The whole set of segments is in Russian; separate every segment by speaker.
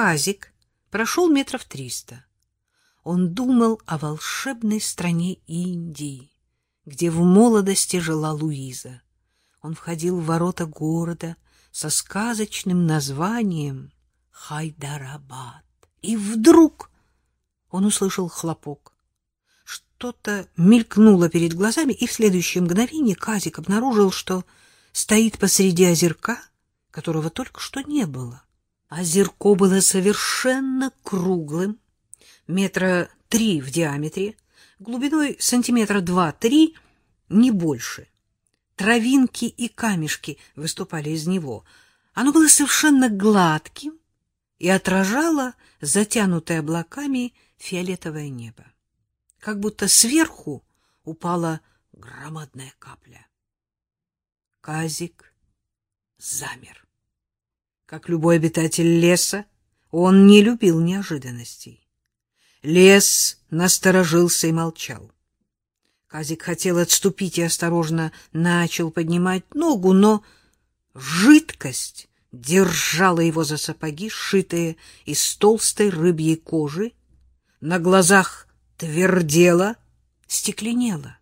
Speaker 1: Казик прошел метров триста. Он думал о волшебной стране Индии, где в молодости жила Луиза. Он входил в ворота города со сказочным названием Хайдарабад. И вдруг он услышал хлопок. Что-то мелькнуло перед глазами, и в следующее мгновение Казик обнаружил, что стоит посреди озерка, которого только что не было. Озерко было совершенно круглым, метра три в диаметре, глубиной сантиметра два-три, не больше. Травинки и камешки выступали из него. Оно было совершенно гладким и отражало затянутое облаками фиолетовое небо. Как будто сверху упала громадная капля. Казик замер. Как любой обитатель леса, он не любил неожиданностей. Лес насторожился и молчал. Казик хотел отступить и осторожно начал поднимать ногу, но жидкость держала его за сапоги, сшитые из толстой рыбьей кожи, на глазах твердела, стекленела.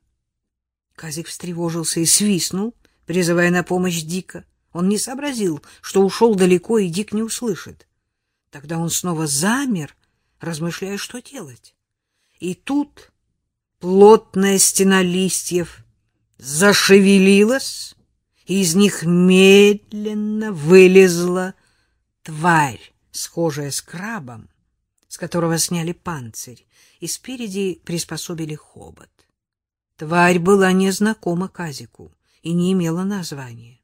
Speaker 1: Казик встревожился и свистнул, призывая на помощь Дика. Он не сообразил, что ушел далеко, и Дик не услышит. Тогда он снова замер, размышляя, что делать. И тут плотная стена листьев зашевелилась, и из них медленно вылезла тварь, схожая с крабом, с которого сняли панцирь, и спереди приспособили хобот. Тварь была незнакома Казику и не имела названия.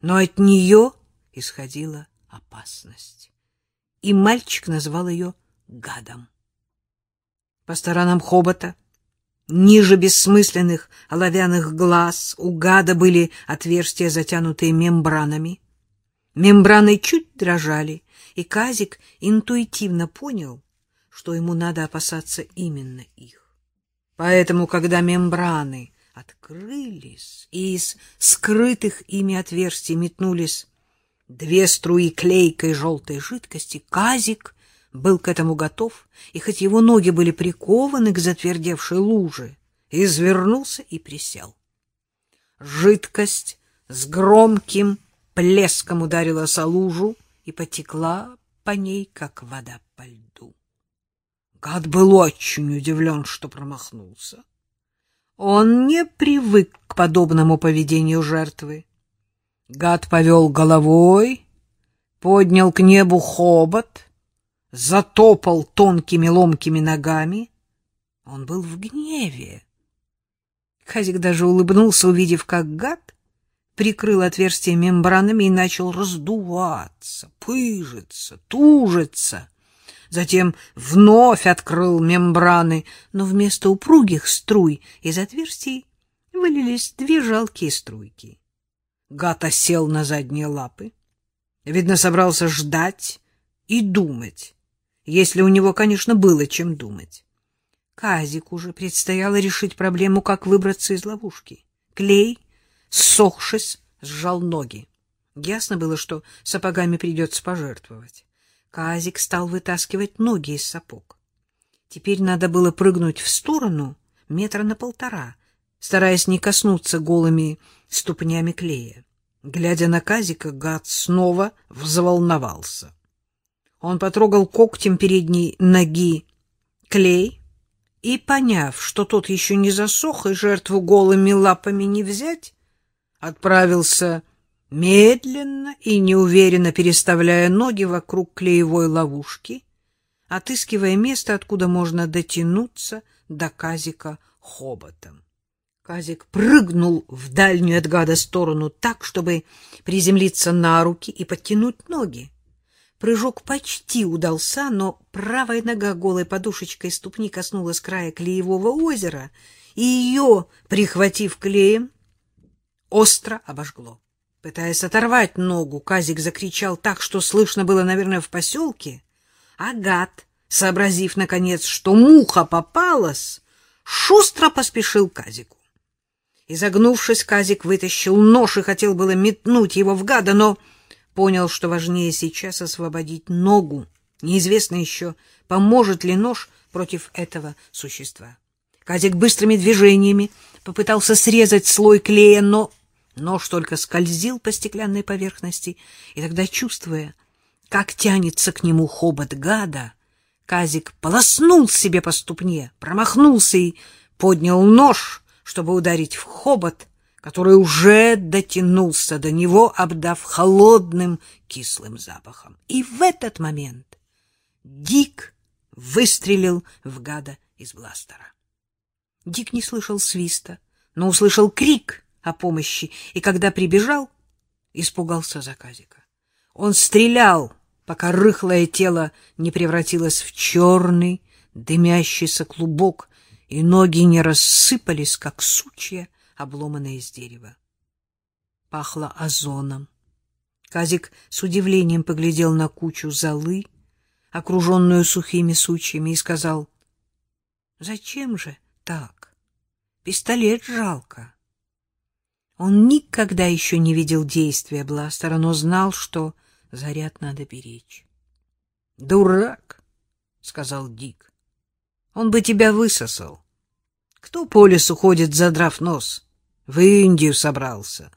Speaker 1: Но от нее исходила опасность. И мальчик назвал ее гадом. По сторонам хобота, ниже бессмысленных оловянных глаз, у гада были отверстия, затянутые мембранами. Мембраны чуть дрожали, и Казик интуитивно понял, что ему надо опасаться именно их. Поэтому, когда мембраны открылись, и из скрытых ими отверстий метнулись две струи клейкой желтой жидкости, Казик был к этому готов, и хоть его ноги были прикованы к затвердевшей луже, извернулся и присел. Жидкость с громким плеском ударила о лужу и потекла по ней, как вода по льду. Гад был очень удивлен, что промахнулся. Он не привык к подобному поведению жертвы. Гад повел головой, поднял к небу хобот, затопал тонкими ломкими ногами. Он был в гневе. Хазик даже улыбнулся, увидев, как гад прикрыл отверстие мембранами и начал раздуваться, пыжиться, тужиться затем вновь открыл мембраны, но вместо упругих струй из отверстий вылились две жалкие струйки. Гата сел на задние лапы. Видно, собрался ждать и думать, если у него, конечно, было чем думать. Казик уже предстояло решить проблему, как выбраться из ловушки. Клей, сохшись, сжал ноги. Ясно было, что сапогами придется пожертвовать. Казик стал вытаскивать ноги из сапог. Теперь надо было прыгнуть в сторону метра на полтора, стараясь не коснуться голыми ступнями клея. Глядя на Казика, гад снова взволновался. Он потрогал когтем передней ноги клей и, поняв, что тот еще не засох и жертву голыми лапами не взять, отправился медленно и неуверенно переставляя ноги вокруг клеевой ловушки, отыскивая место, откуда можно дотянуться до Казика хоботом. Казик прыгнул в дальнюю от гада сторону так, чтобы приземлиться на руки и подтянуть ноги. Прыжок почти удался, но правая нога голой подушечкой ступни коснулась края клеевого озера, и ее, прихватив клеем, остро обожгло. Пытаясь оторвать ногу, Казик закричал так, что слышно было, наверное, в поселке. Агат, сообразив, наконец, что муха попалась, шустро поспешил Казику. Изогнувшись, Казик вытащил нож и хотел было метнуть его в гада, но понял, что важнее сейчас освободить ногу Неизвестно еще, поможет ли нож против этого существа. Казик быстрыми движениями попытался срезать слой клея, но нож только скользил по стеклянной поверхности, и тогда, чувствуя, как тянется к нему хобот гада, Казик полоснул себе по ступне, промахнулся и поднял нож, чтобы ударить в хобот, который уже дотянулся до него, обдав холодным кислым запахом. И в этот момент Дик выстрелил в гада из бластера. Дик не слышал свиста, но услышал крик о помощи, и когда прибежал, испугался заказика. Он стрелял, пока рыхлое тело не превратилось в черный, дымящийся клубок, и ноги не рассыпались, как сучья, обломанные из дерева. Пахло озоном. Казик с удивлением поглядел на кучу золы, окруженную сухими сучьями, и сказал, — Зачем же так? Пистолет жалко. Он никогда еще не видел действия бластера, но знал, что заряд надо беречь. — Дурак, — сказал Дик. — Он бы тебя высосал. Кто по лесу ходит, задрав нос? В Индию собрался.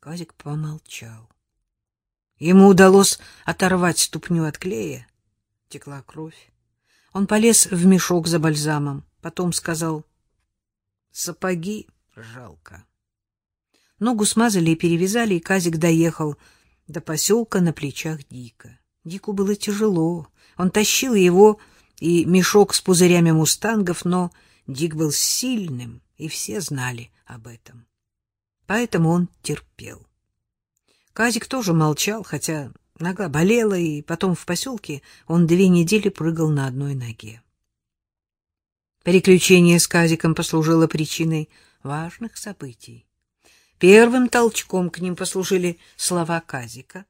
Speaker 1: Казик помолчал. Ему удалось оторвать ступню от клея. Текла кровь. Он полез в мешок за бальзамом. Потом сказал, сапоги жалко. Ногу смазали и перевязали, и Казик доехал до поселка на плечах Дика. Дику было тяжело. Он тащил его и мешок с пузырями мустангов, но Дик был сильным, и все знали об этом. Поэтому он терпел. Казик тоже молчал, хотя нога болела, и потом в поселке он две недели прыгал на одной ноге. Переключение с Казиком послужило причиной важных событий. Первым толчком к ним послужили слова Казика.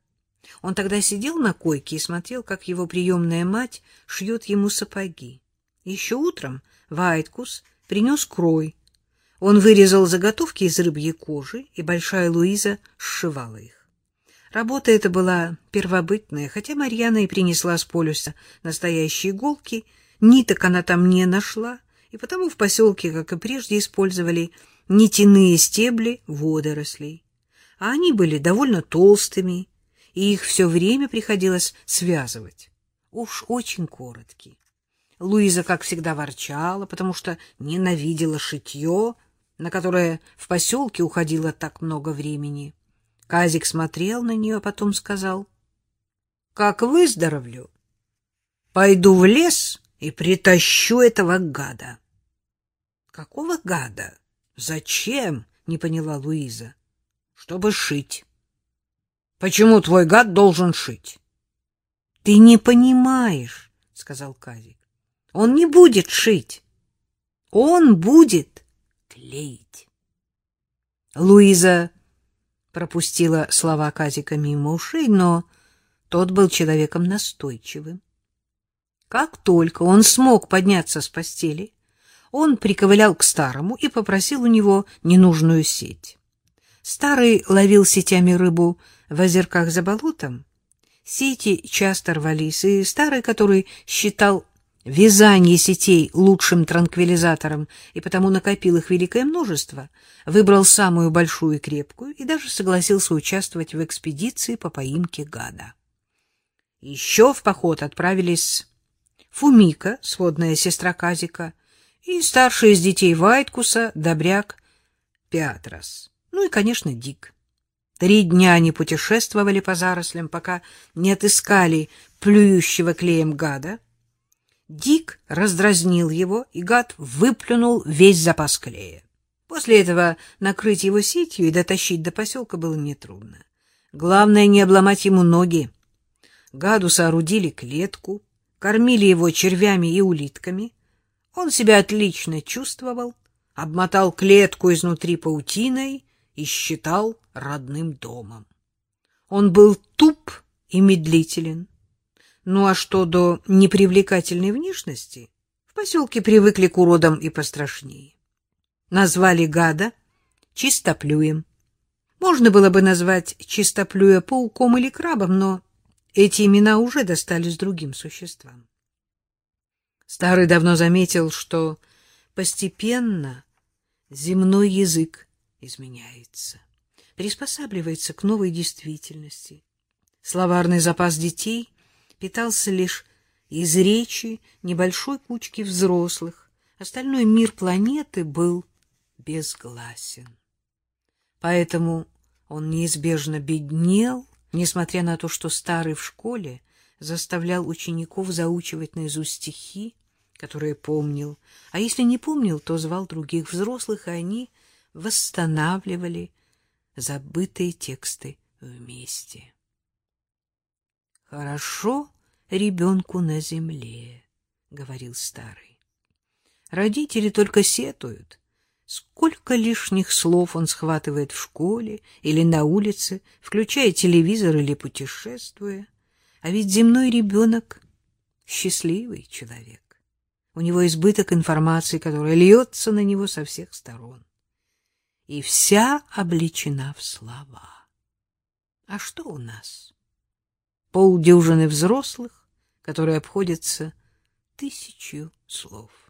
Speaker 1: Он тогда сидел на койке и смотрел, как его приемная мать шьет ему сапоги. Еще утром Вайткус принес крой. Он вырезал заготовки из рыбьей кожи, и большая Луиза сшивала их. Работа эта была первобытная, хотя Марьяна и принесла с полюса настоящие иголки, ниток она там не нашла, и потому в поселке, как и прежде, использовали нитяные стебли водорослей. А они были довольно толстыми, и их все время приходилось связывать. Уж очень короткие. Луиза, как всегда, ворчала, потому что ненавидела шитье, на которое в поселке уходило так много времени. Казик смотрел на нее, а потом сказал, — Как выздоровлю, пойду в лес и притащу этого гада. — Какого гада? Зачем? — не поняла Луиза. — Чтобы шить. — Почему твой гад должен шить? — Ты не понимаешь, — сказал Казик. — Он не будет шить. Он будет клеить. Луиза пропустила слова Казика мимо ушей, но тот был человеком настойчивым. Как только он смог подняться с постели, он приковылял к старому и попросил у него ненужную сеть. Старый ловил сетями рыбу в озерках за болотом. Сети часто рвались, и старый, который считал вязание сетей лучшим транквилизатором и потому накопил их великое множество, выбрал самую большую и крепкую и даже согласился участвовать в экспедиции по поимке гада. Еще в поход отправились Фумика, сводная сестра Казика, и старший из детей Вайткуса, добряк Пеатрос, ну и, конечно, Дик. Три дня они путешествовали по зарослям, пока не отыскали плюющего клеем гада, Дик раздразнил его, и гад выплюнул весь запас клея. После этого накрыть его сетью и дотащить до поселка было нетрудно. Главное не обломать ему ноги. Гаду соорудили клетку, кормили его червями и улитками. Он себя отлично чувствовал, обмотал клетку изнутри паутиной и считал родным домом. Он был туп и медлителен, ну а что до непривлекательной внешности, в поселке привыкли к уродам и пострашнее. Назвали гада чистоплюем. Можно было бы назвать чистоплюя пауком или крабом, но эти имена уже достались другим существам. Старый давно заметил, что постепенно земной язык изменяется, приспосабливается к новой действительности. Словарный запас детей питался лишь из речи небольшой кучки взрослых, остальной мир планеты был безгласен. Поэтому он неизбежно беднел, несмотря на то, что старый в школе заставлял учеников заучивать наизусть стихи, которые помнил, а если не помнил, то звал других взрослых, и они восстанавливали забытые тексты вместе. Хорошо ребенку на земле, говорил старый. Родители только сетуют, сколько лишних слов он схватывает в школе или на улице, включая телевизор или путешествуя. А ведь земной ребенок — счастливый человек. У него избыток информации, которая льется на него со всех сторон. И вся обличена в слова. А что у нас? Полдюжины взрослых, которые обходятся тысячу слов.